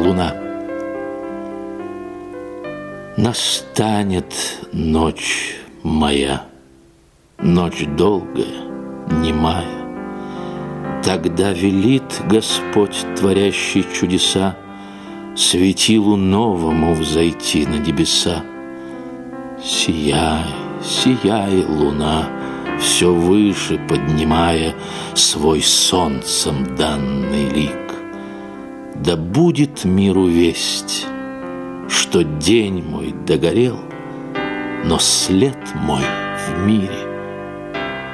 луна. Настанет ночь моя, ночь долгая, немая. Тогда велит Господь, творящий чудеса, Светилу новому взойти на небеса. Сияй, сияй, луна, все выше поднимая Свой солнцем данный лик. Да будет миру весть, что день мой догорел, Но след мой в мире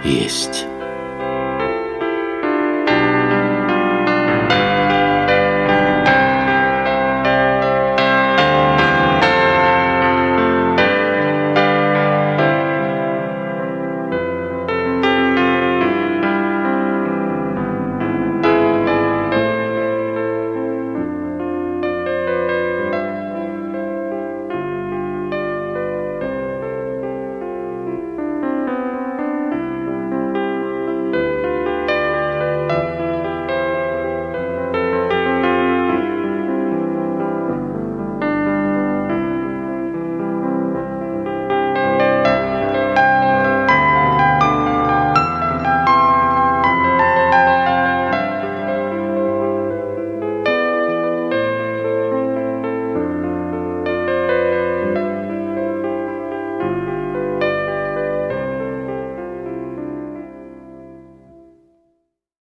есть.